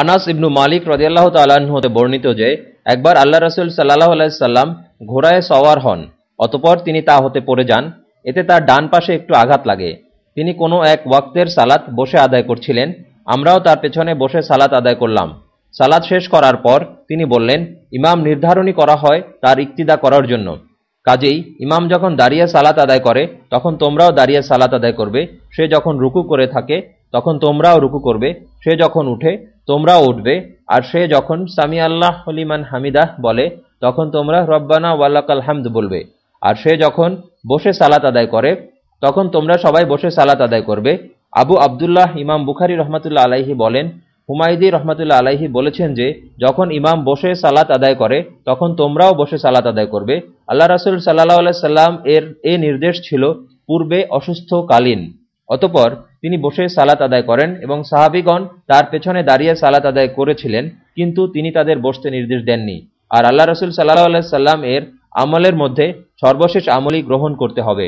আনাস ইবনু মালিক রদিয়াল্লাহ তাল্লাহ্ন হতে বর্ণিত যে, একবার আল্লাহ রসুল সাল্লাহ আলাইসাল্লাম ঘোড়ায় সওয়ার হন, অতপর তিনি তা হতে পড়ে যান, এতে তার ডান পাশে একটু আঘাত লাগে। তিনি কোনো এক ওয়াক্তের সালাত বসে আদায় করছিলেন, আমরাও তার পেছনে বসে সালাত আদায় করলাম। সালাত শেষ করার পর তিনি বললেন, ইমাম নির্ধারণী করা হয় তার ইক্তিদা করার জন্য। কাজেই ইমাম যখন দাঁড়িয়ে সালাত আদায় করে, তখন তোমরাও দাঁড়িয়ে সালাত আদায় করবে। সে যখন রুকু করে থাকে, তখন তোমরাও রুকু করবে। সে যখন উঠে তোমরাও উঠবে। আর সে যখন সামি আল্লাহ হলিমান হামিদাহ বলে, তখন তোমরা রব্বানা ওয়াল্লাকাল হামদ বলবে। আর সে যখন বসে সালাত আদায় করে, তখন তোমরা সবাই বসে সালাত আদায় করবে। আবু আবদুল্লাহ ইমাম বুখারি রহমতুল্লাহ আলাইহি বলেন, হুমায়দি রহমতুল্লাহ আলাইহি বলেছেন যে, যখন ইমাম বসে সালাত আদায় করে, তখন তোমরাও বসে সালাত আদায় করবে। আল্লাহ রাসুল সাল্লাহ আলাই সাল্লাম এর, এ নির্দেশ ছিল, পূর্বে অসুস্থকালীন। অতপর তিনি বসে সালাত আদায় করেন এবং সাহাবিগণ তার পেছনে দাঁড়িয়ে সালাত আদায় করেছিলেন, কিন্তু তিনি তাদের বসতে নির্দেশ দেননি। আর আল্লাহ রসুল সাল্লাহ আল্লাহ সাল্লাম এর আমলের মধ্যে সর্বশেষ আমলই গ্রহণ করতে হবে।